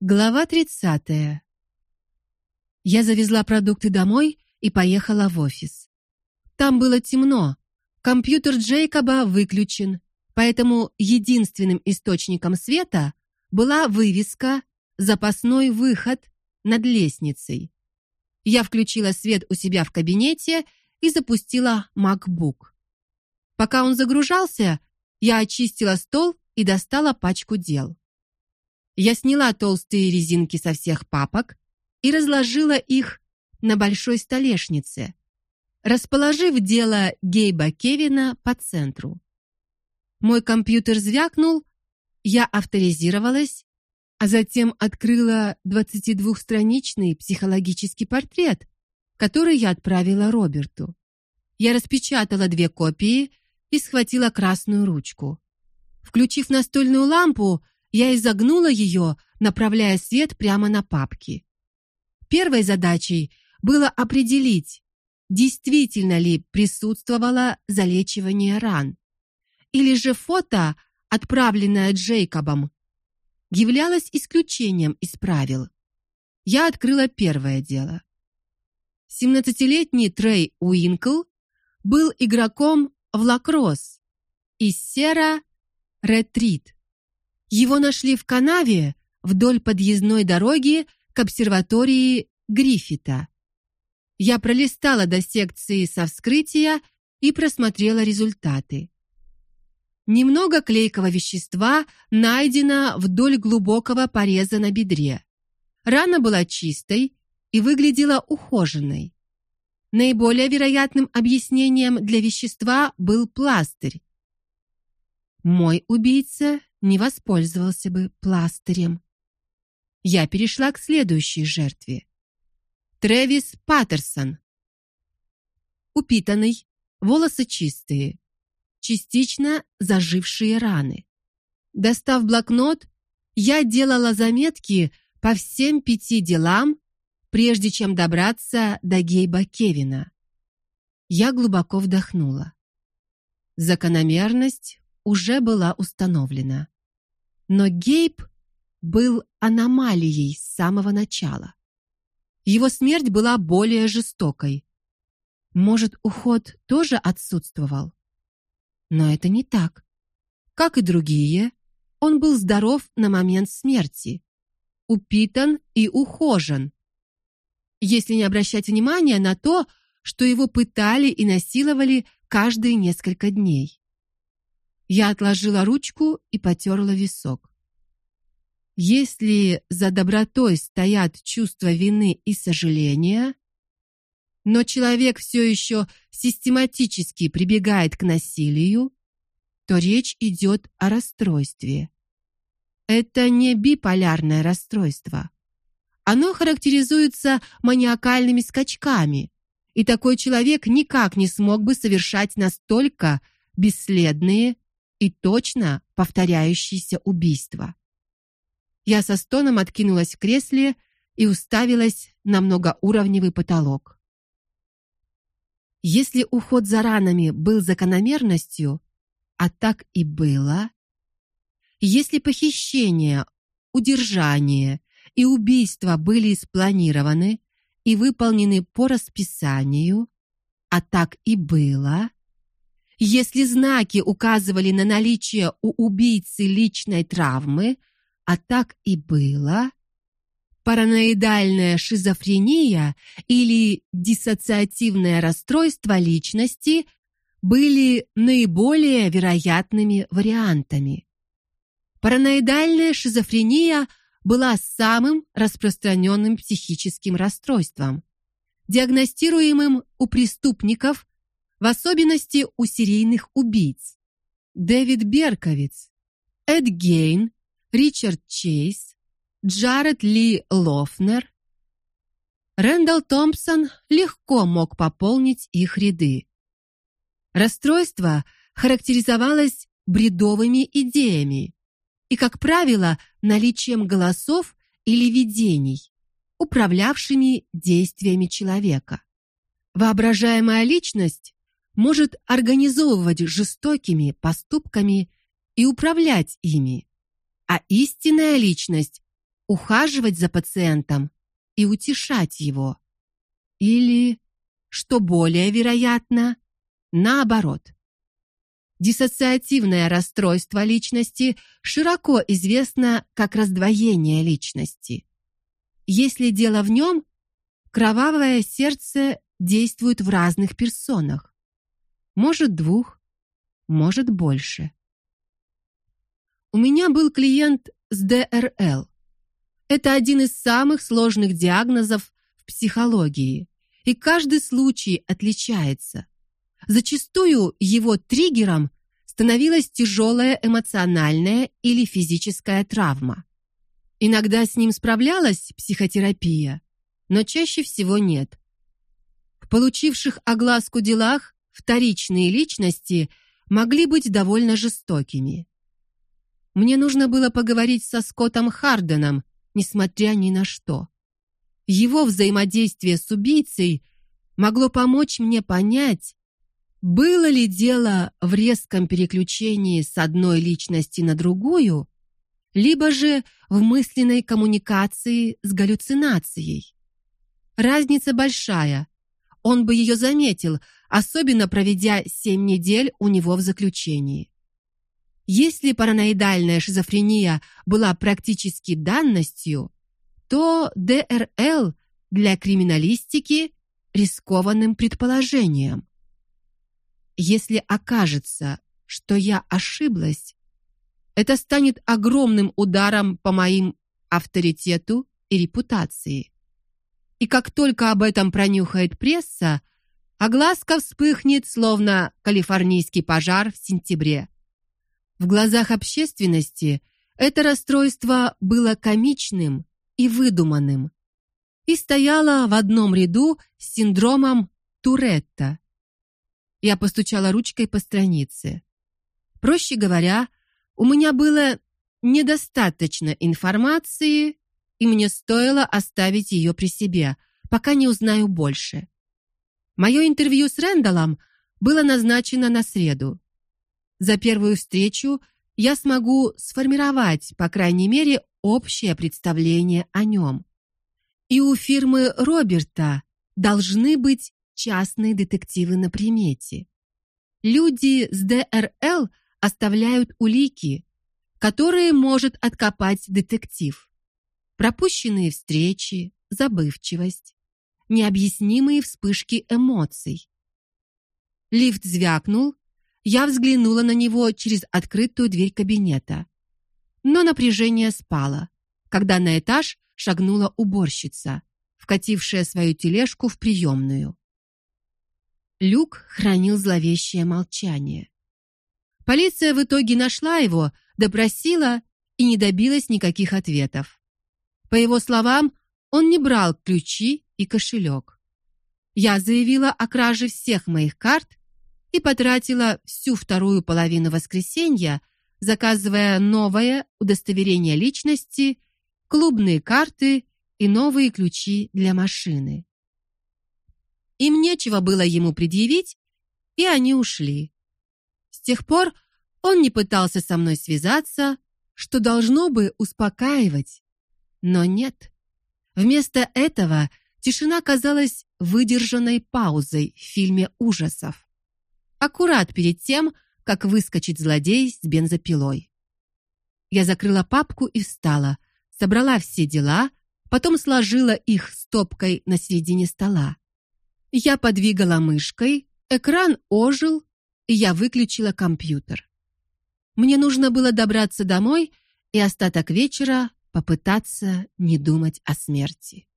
Глава 30. Я завезла продукты домой и поехала в офис. Там было темно. Компьютер Джейкоба выключен, поэтому единственным источником света была вывеска Запасной выход над лестницей. Я включила свет у себя в кабинете и запустила MacBook. Пока он загружался, я очистила стол и достала пачку дел. Я сняла толстые резинки со всех папок и разложила их на большой столешнице, расположив дело Гейба Кевина по центру. Мой компьютер звякнул, я авторизировалась, а затем открыла 22-страничный психологический портрет, который я отправила Роберту. Я распечатала две копии и схватила красную ручку. Включив настольную лампу, я изогнула ее, направляя свет прямо на папки. Первой задачей было определить, действительно ли присутствовало залечивание ран, или же фото, отправленное Джейкобом, являлось исключением из правил. Я открыла первое дело. 17-летний Трей Уинкл был игроком в лакросс из Сера Ретрит. Его нашли в канаве вдоль подъездной дороги к обсерватории Гриффита. Я пролистала до секции со вскрытия и просмотрела результаты. Немного клейкого вещества найдено вдоль глубокого пореза на бедре. Рана была чистой и выглядела ухоженной. Наиболее вероятным объяснением для вещества был пластырь. Мой убийца не воспользовался бы пластырем. Я перешла к следующей жертве. Трэвис Паттерсон. Упитанный, волосы чистые, частично зажившие раны. Достав блокнот, я делала заметки по всем пяти делам, прежде чем добраться до Гейба Кевина. Я глубоко вдохнула. Закономерность уже была установлена. Но Гейб был аномалией с самого начала. Его смерть была более жестокой. Может, уход тоже отсутствовал? Но это не так. Как и другие, он был здоров на момент смерти, упитан и ухожен. Если не обращать внимания на то, что его пытали и насиловали каждые несколько дней. Я отложила ручку и потерла висок. Если за добротой стоят чувство вины и сожаления, но человек все еще систематически прибегает к насилию, то речь идет о расстройстве. Это не биполярное расстройство. Оно характеризуется маниакальными скачками, и такой человек никак не смог бы совершать настолько бесследные и точно повторяющиеся убийства. Я со стоном откинулась в кресле и уставилась на многоуровневый потолок. Если уход за ранами был закономерностью, а так и было, если похищение, удержание и убийство были спланированы и выполнены по расписанию, а так и было, если знаки указывали на наличие у убийцы личной травмы, а так и было, параноидальная шизофрения или диссоциативное расстройство личности были наиболее вероятными вариантами. Параноидальная шизофрения была самым распространенным психическим расстройством, диагностируемым у преступников в особенности у серийных убийц. Дэвид Берковиц, Эд Гейн, Ричард Чейз, Джаред Ли Лофнер. Рэндалл Томпсон легко мог пополнить их ряды. Расстройство характеризовалось бредовыми идеями и, как правило, наличием голосов или видений, управлявшими действиями человека. Воображаемая личность может организовывать жестокими поступками и управлять ими, а истинная личность ухаживать за пациентом и утешать его. Или, что более вероятно, наоборот. Диссоциативное расстройство личности широко известно как раздвоение личности. Если дело в нем, кровавое сердце действует в разных персонах. Может, двух, может, больше. У меня был клиент с ДРЛ. Это один из самых сложных диагнозов в психологии, и каждый случай отличается. Зачастую его триггером становилась тяжелая эмоциональная или физическая травма. Иногда с ним справлялась психотерапия, но чаще всего нет. В получивших огласку делах вторичные личности могли быть довольно жестокими. Мне нужно было поговорить со Скоттом Харденом, несмотря ни на что. Его взаимодействие с убийцей могло помочь мне понять, было ли дело в резком переключении с одной личности на другую, либо же в мысленной коммуникации с галлюцинацией. Разница большая. Он бы ее заметил, особенно проведя семь недель у него в заключении. Если параноидальная шизофрения была практически данностью, то ДРЛ для криминалистики рискованным предположением. Если окажется, что я ошиблась, это станет огромным ударом по моим авторитету и репутации. И как только об этом пронюхает пресса, огласка вспыхнет, словно калифорнийский пожар в сентябре. В глазах общественности это расстройство было комичным и выдуманным и стояло в одном ряду с синдромом Туретта. Я постучала ручкой по странице. Проще говоря, у меня было недостаточно информации, и мне стоило оставить ее при себе, пока не узнаю больше. Мое интервью с Рэндаллом было назначено на среду. За первую встречу я смогу сформировать, по крайней мере, общее представление о нем. И у фирмы Роберта должны быть частные детективы на примете. Люди с ДРЛ оставляют улики, которые может откопать детектив. Пропущенные встречи, забывчивость, необъяснимые вспышки эмоций. Лифт звякнул, я взглянула на него через открытую дверь кабинета. Но напряжение спало, когда на этаж шагнула уборщица, вкатившая свою тележку в приемную. Люк хранил зловещее молчание. Полиция в итоге нашла его, допросила и не добилась никаких ответов. По его словам, он не брал ключи и кошелек. Я заявила о краже всех моих карт и потратила всю вторую половину воскресенья, заказывая новое удостоверение личности, клубные карты и новые ключи для машины. Им нечего было ему предъявить, и они ушли. С тех пор он не пытался со мной связаться, что должно бы успокаивать. Но нет. Вместо этого тишина казалась выдержанной паузой в фильме ужасов. Аккурат перед тем, как выскочит злодей с бензопилой. Я закрыла папку и встала, собрала все дела, потом сложила их стопкой на середине стола. Я подвигала мышкой, экран ожил, и я выключила компьютер. Мне нужно было добраться домой и остаток вечера попытаться не думать о смерти.